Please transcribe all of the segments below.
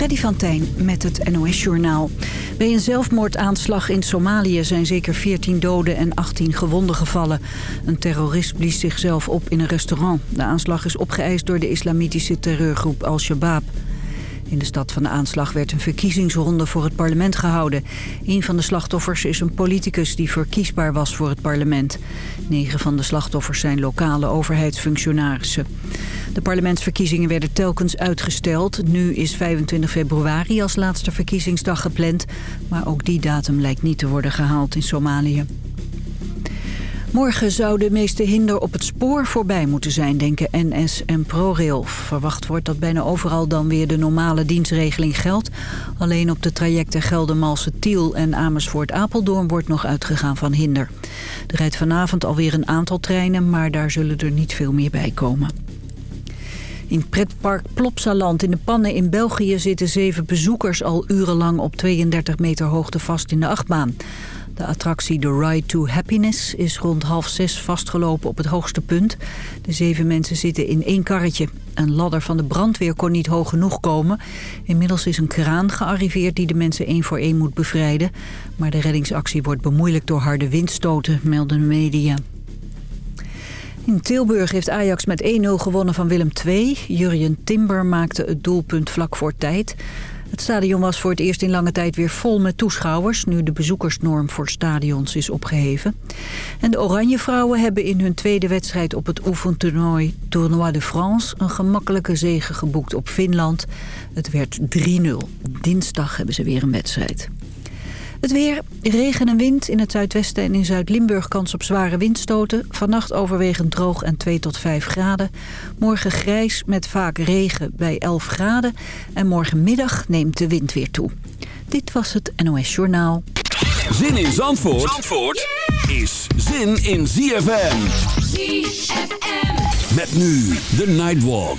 Freddy van Tijn met het NOS-journaal. Bij een zelfmoordaanslag in Somalië zijn zeker 14 doden en 18 gewonden gevallen. Een terrorist blies zichzelf op in een restaurant. De aanslag is opgeëist door de islamitische terreurgroep Al-Shabaab. In de stad van de aanslag werd een verkiezingsronde voor het parlement gehouden. Een van de slachtoffers is een politicus die verkiesbaar was voor het parlement. Negen van de slachtoffers zijn lokale overheidsfunctionarissen. De parlementsverkiezingen werden telkens uitgesteld. Nu is 25 februari als laatste verkiezingsdag gepland. Maar ook die datum lijkt niet te worden gehaald in Somalië. Morgen zou de meeste hinder op het spoor voorbij moeten zijn, denken NS en ProRail. Verwacht wordt dat bijna overal dan weer de normale dienstregeling geldt. Alleen op de trajecten Geldermalsen-Tiel en Amersfoort-Apeldoorn wordt nog uitgegaan van hinder. Er rijdt vanavond alweer een aantal treinen, maar daar zullen er niet veel meer bij komen. In pretpark Plopsaland in de Pannen in België zitten zeven bezoekers al urenlang op 32 meter hoogte vast in de achtbaan. De attractie The Ride to Happiness is rond half zes vastgelopen op het hoogste punt. De zeven mensen zitten in één karretje. Een ladder van de brandweer kon niet hoog genoeg komen. Inmiddels is een kraan gearriveerd die de mensen één voor één moet bevrijden. Maar de reddingsactie wordt bemoeilijkt door harde windstoten, melden de media. In Tilburg heeft Ajax met 1-0 gewonnen van Willem II. Jurjen Timber maakte het doelpunt vlak voor tijd. Het stadion was voor het eerst in lange tijd weer vol met toeschouwers... nu de bezoekersnorm voor stadions is opgeheven. En de Oranje Vrouwen hebben in hun tweede wedstrijd op het oefentoernooi Tournoi de France... een gemakkelijke zege geboekt op Finland. Het werd 3-0. Dinsdag hebben ze weer een wedstrijd. Het weer, regen en wind. In het zuidwesten en in Zuid-Limburg kans op zware windstoten. Vannacht overwegend droog en 2 tot 5 graden. Morgen grijs met vaak regen bij 11 graden. En morgenmiddag neemt de wind weer toe. Dit was het NOS Journaal. Zin in Zandvoort, Zandvoort is zin in ZFM. ZFM. Met nu de Nightwalk.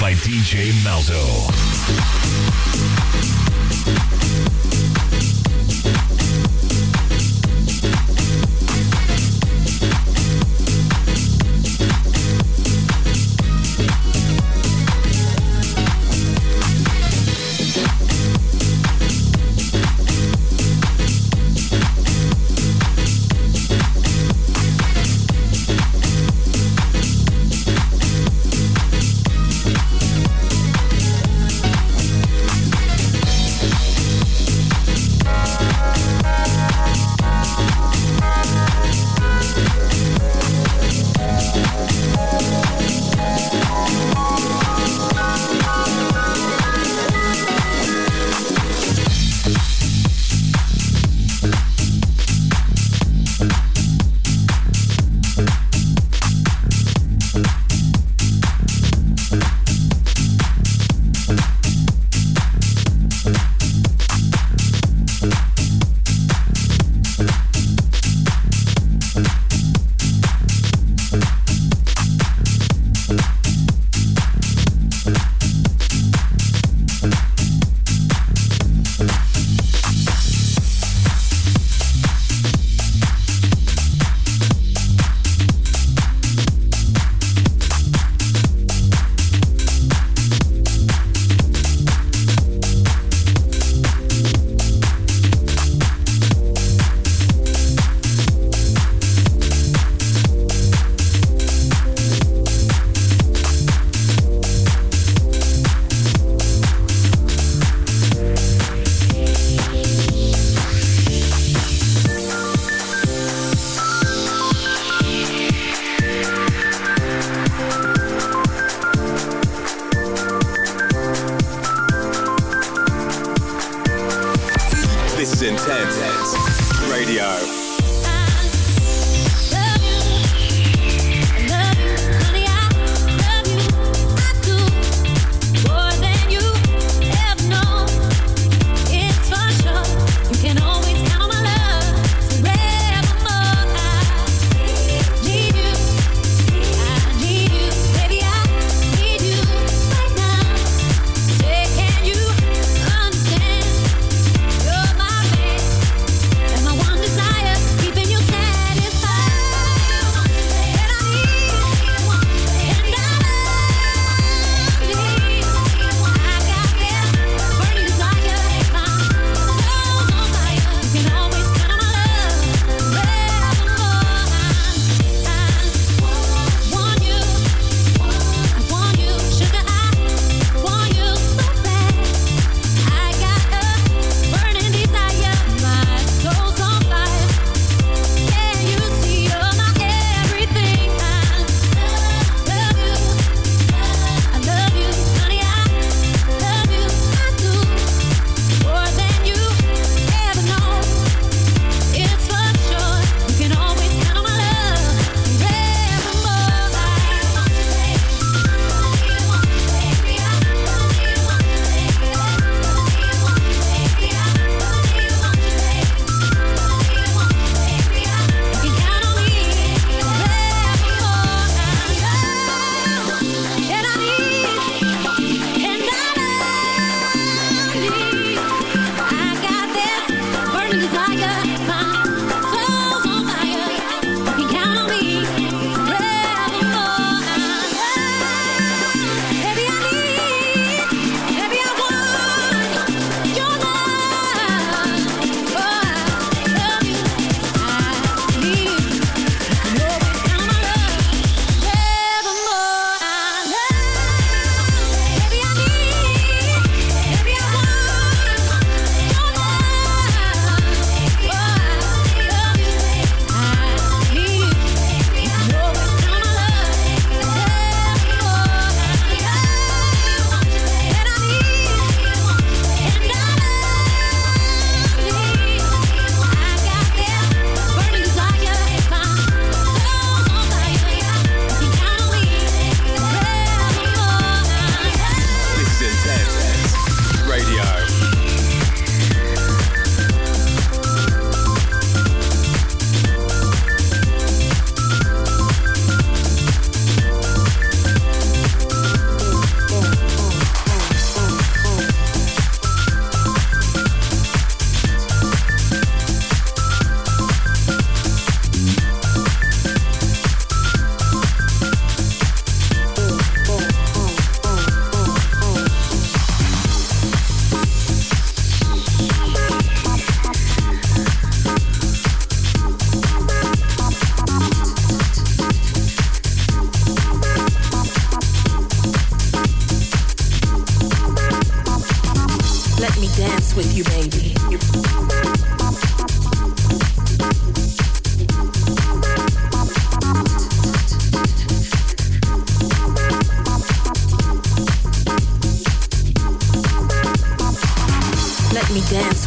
by DJ Malzo.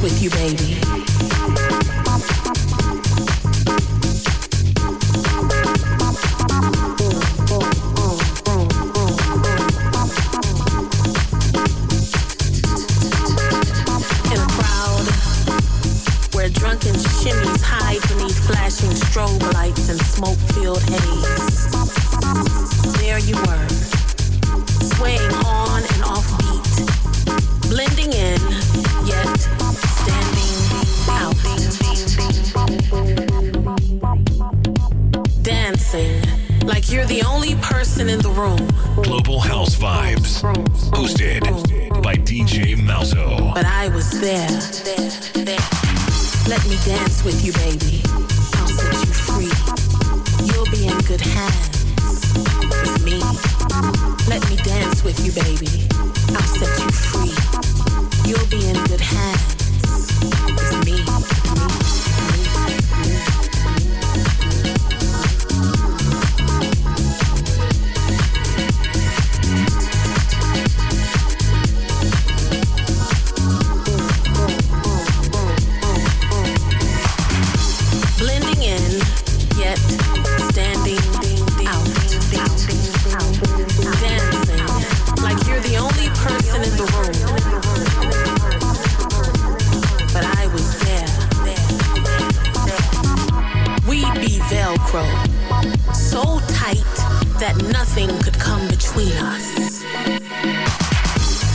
with you, baby.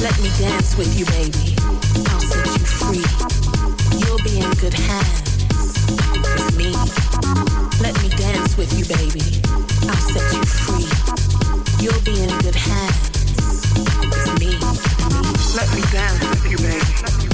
Let me dance with you, baby. I'll set you free. You'll be in good hands with me. Let me dance with you, baby. I'll set you free. You'll be in good hands with me. Let me dance with you, baby.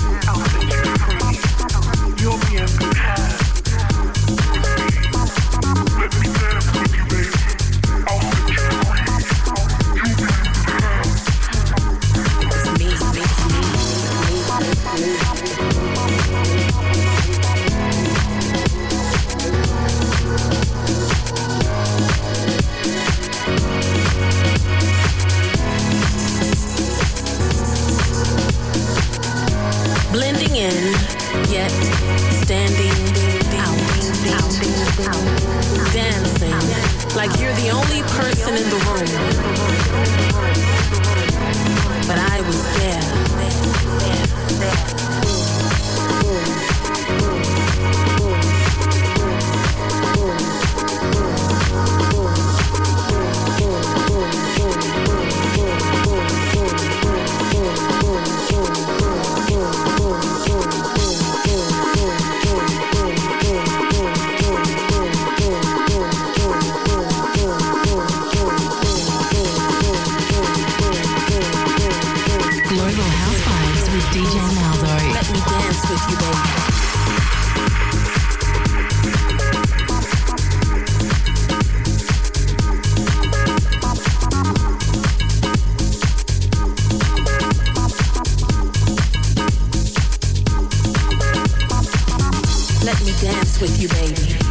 dancing like you're the only person in the room. baby.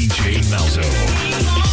DJ Malzo.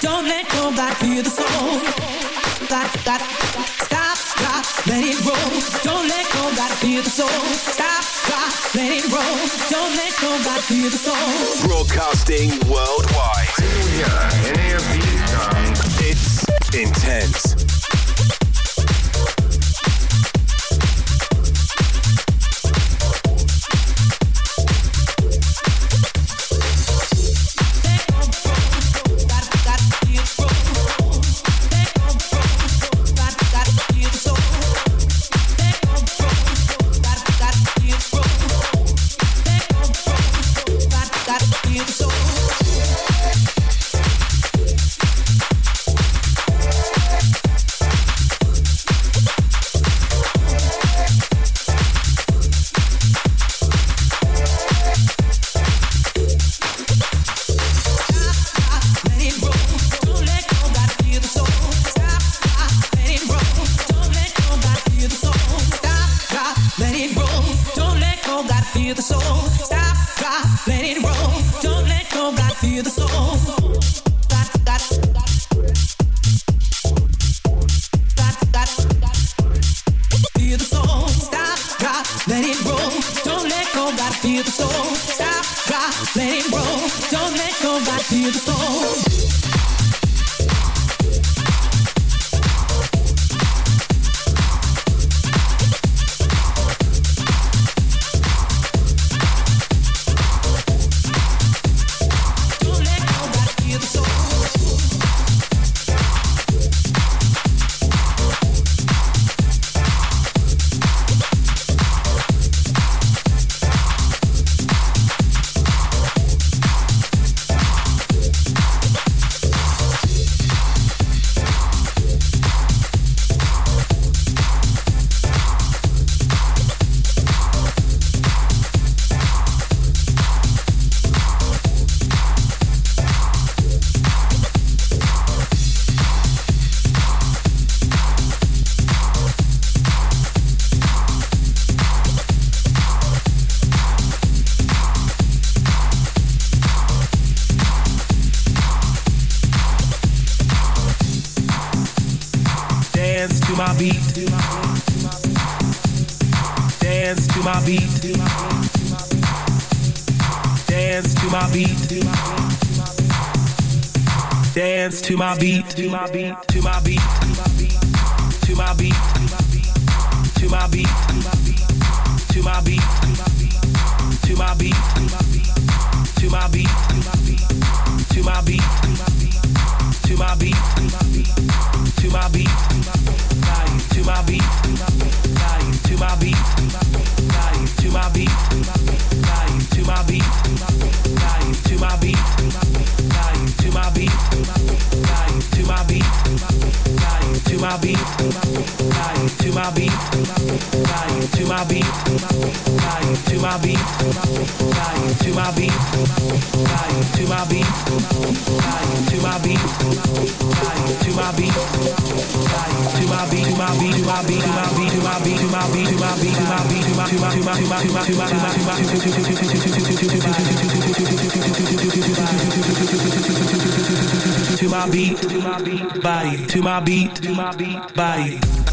Don't let go. Gotta feel the soul. Broadcasting worldwide. Here we are, in It's intense. Don't let go back to the soul. To my beat, to my beat, to my beat, to my beat, to my beat, to my beat, to my beat, to my beat, to my beat, to my beat, to my beat, to my beat, to my beat, to my beat, to my beat, to my beat, to my to my to my to my to my to my to my to my beat, to my beat, body, to my beat, to my beat, body.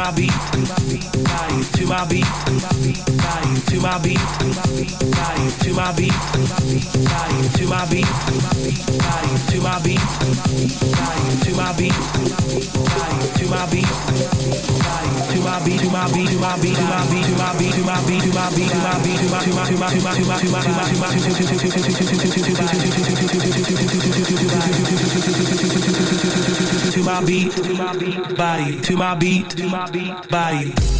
My beat. My beat. Body. To my beat. Body. To my beat. Body. To my beat. Body. To my beat. Body. To my beat. Body. To my beat. Body. To my beat. To my beat. To my beat. To my beat. To my beat. To my beat. To my beat. To my beat. To my beat. To my beat. To my beat. To my beat. To my beat. To my to my to my to my to my my to my beat, to my beat, body, to my beat, to my beat, body.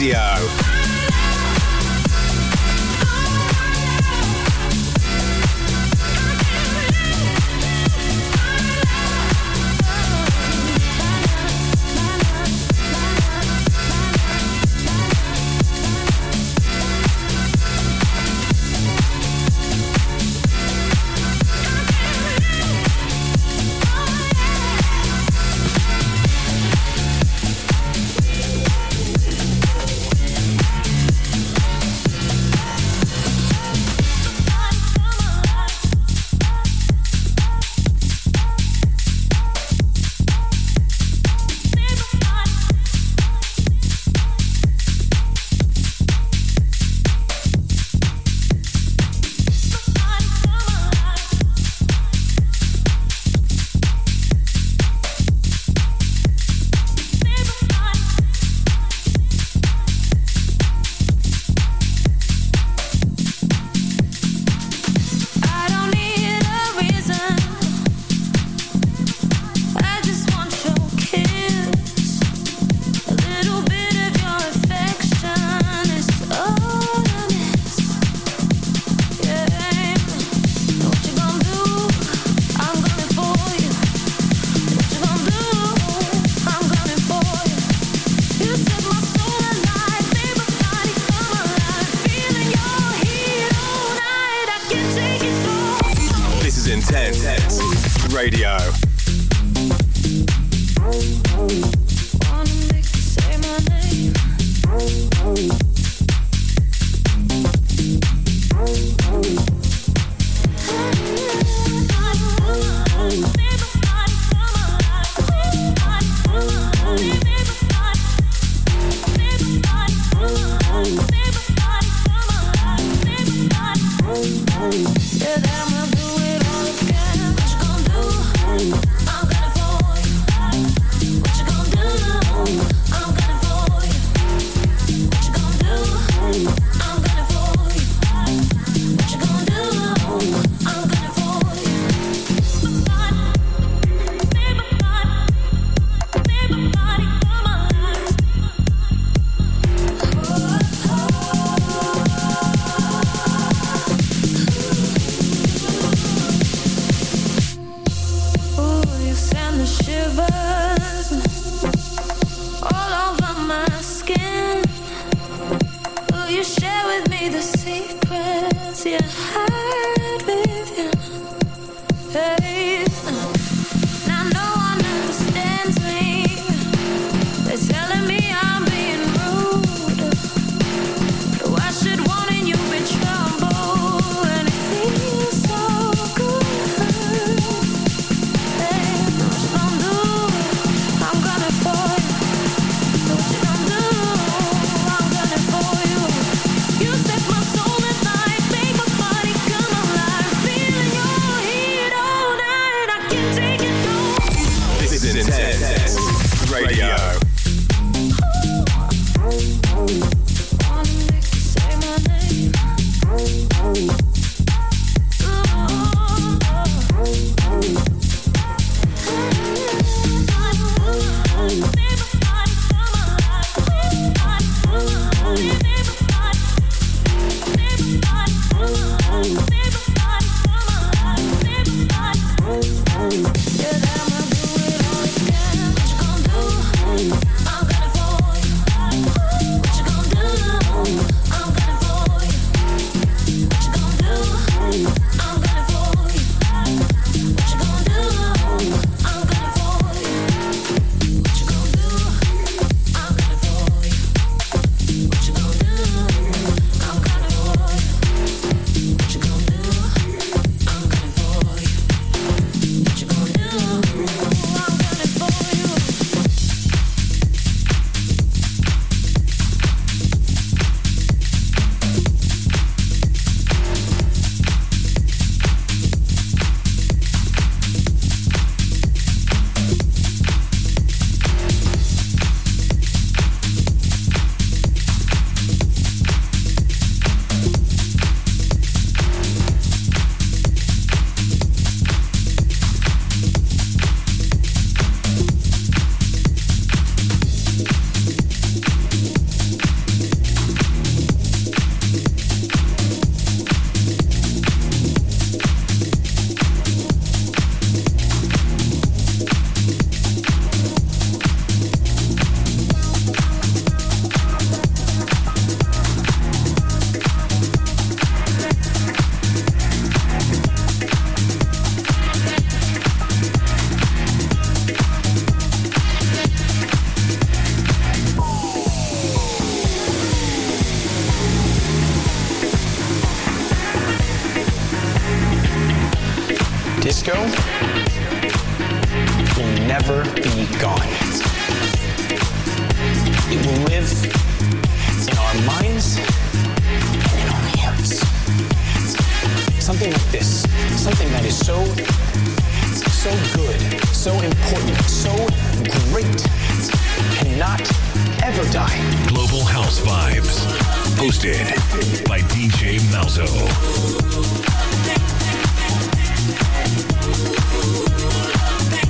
Radio. disco will never be gone. It will live in our minds and in our hearts. Something like this, something that is so, so good, so important, so great, cannot ever die. Global House Vibes, hosted by DJ Malzo. Thank you.